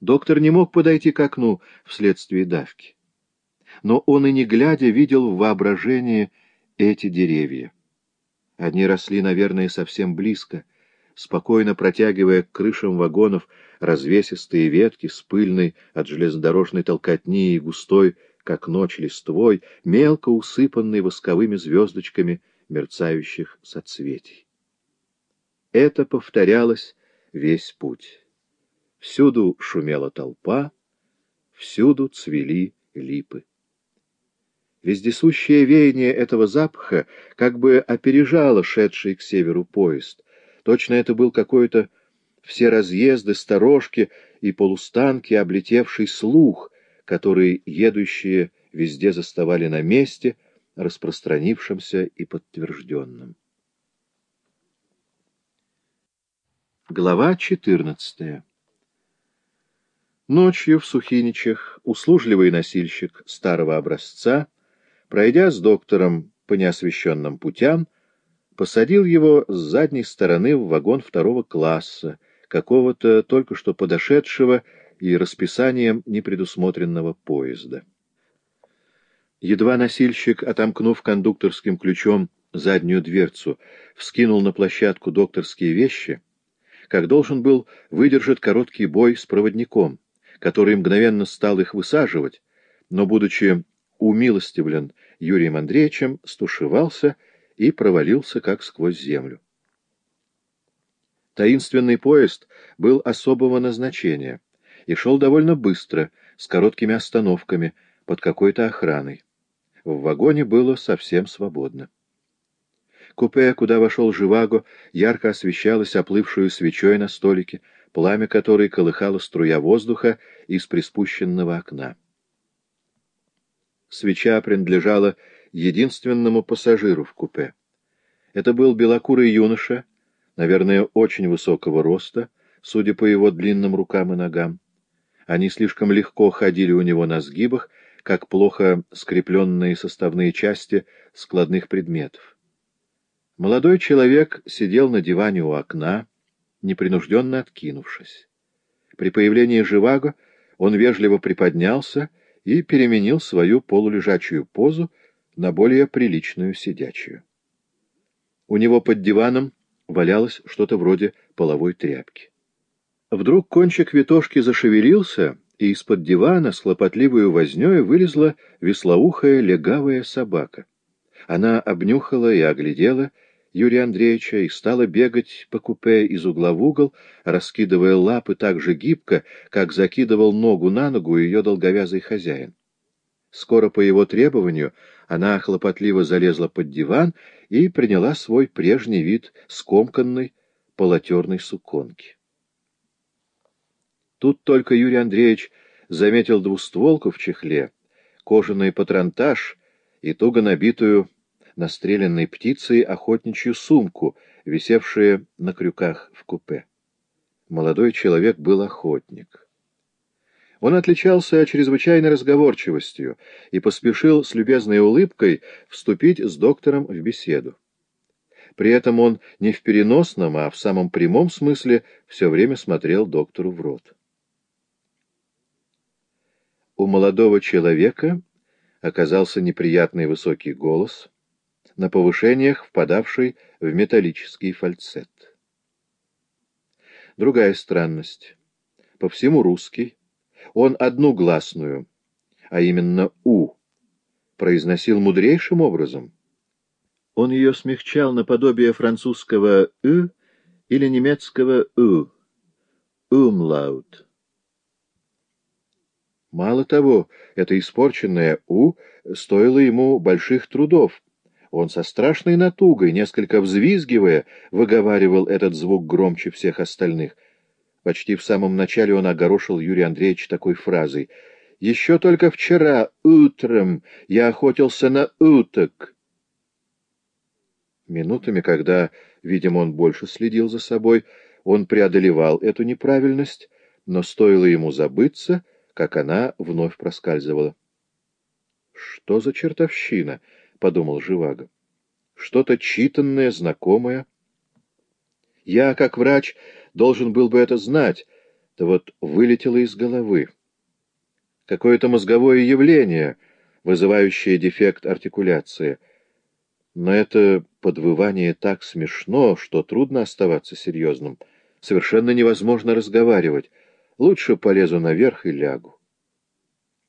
Доктор не мог подойти к окну вследствие давки. Но он и не глядя видел в воображении эти деревья. Они росли, наверное, совсем близко, спокойно протягивая к крышам вагонов развесистые ветки с пыльной от железнодорожной толкотни и густой, как ночь, листвой, мелко усыпанной восковыми звездочками мерцающих соцветий. Это повторялось весь путь. Всюду шумела толпа, всюду цвели липы. Вездесущее веяние этого запаха как бы опережало шедший к северу поезд. Точно это был какой-то все разъезды, сторожки и полустанки, облетевший слух, который едущие везде заставали на месте, распространившимся и подтвержденным. Глава 14 Ночью в Сухиничах услужливый носильщик старого образца, пройдя с доктором по неосвещенным путям, посадил его с задней стороны в вагон второго класса, какого-то только что подошедшего и расписанием непредусмотренного поезда. Едва носильщик, отомкнув кондукторским ключом заднюю дверцу, вскинул на площадку докторские вещи — как должен был выдержать короткий бой с проводником, который мгновенно стал их высаживать, но, будучи умилостивлен Юрием Андреевичем, стушевался и провалился как сквозь землю. Таинственный поезд был особого назначения и шел довольно быстро, с короткими остановками, под какой-то охраной. В вагоне было совсем свободно. Купе, куда вошел Живаго, ярко освещалось оплывшую свечой на столике, пламя которой колыхала струя воздуха из приспущенного окна. Свеча принадлежала единственному пассажиру в купе. Это был белокурый юноша, наверное, очень высокого роста, судя по его длинным рукам и ногам. Они слишком легко ходили у него на сгибах, как плохо скрепленные составные части складных предметов. Молодой человек сидел на диване у окна, непринужденно откинувшись. При появлении Живаго он вежливо приподнялся и переменил свою полулежачую позу на более приличную сидячую. У него под диваном валялось что-то вроде половой тряпки. Вдруг кончик витошки зашевелился, и из-под дивана с хлопотливой вознёй вылезла веслоухая легавая собака. Она обнюхала и оглядела Юрия Андреевича и стала бегать по купе из угла в угол, раскидывая лапы так же гибко, как закидывал ногу на ногу ее долговязый хозяин. Скоро по его требованию она хлопотливо залезла под диван и приняла свой прежний вид скомканной полотерной суконки. Тут только Юрий Андреевич заметил двустволку в чехле, кожаный патронтаж и туго набитую настреленной птицей охотничью сумку, висевшую на крюках в купе. Молодой человек был охотник. Он отличался чрезвычайной разговорчивостью и поспешил с любезной улыбкой вступить с доктором в беседу. При этом он не в переносном, а в самом прямом смысле все время смотрел доктору в рот. У молодого человека оказался неприятный высокий голос — на повышениях, впадавший в металлический фальцет. Другая странность. По всему русский. Он одну гласную, а именно «у», произносил мудрейшим образом. Он ее смягчал наподобие французского «ы» или немецкого «ы» — «умлаут». Мало того, это испорченное «у» стоило ему больших трудов, он со страшной натугой, несколько взвизгивая, выговаривал этот звук громче всех остальных. Почти в самом начале он огорошил Юрия Андреевича такой фразой. «Еще только вчера, утром, я охотился на уток». Минутами, когда, видимо, он больше следил за собой, он преодолевал эту неправильность, но стоило ему забыться, как она вновь проскальзывала. «Что за чертовщина?» — подумал Живаго. Что-то читанное, знакомое. Я, как врач, должен был бы это знать, то вот вылетело из головы. Какое-то мозговое явление, вызывающее дефект артикуляции. Но это подвывание так смешно, что трудно оставаться серьезным. Совершенно невозможно разговаривать. Лучше полезу наверх и лягу.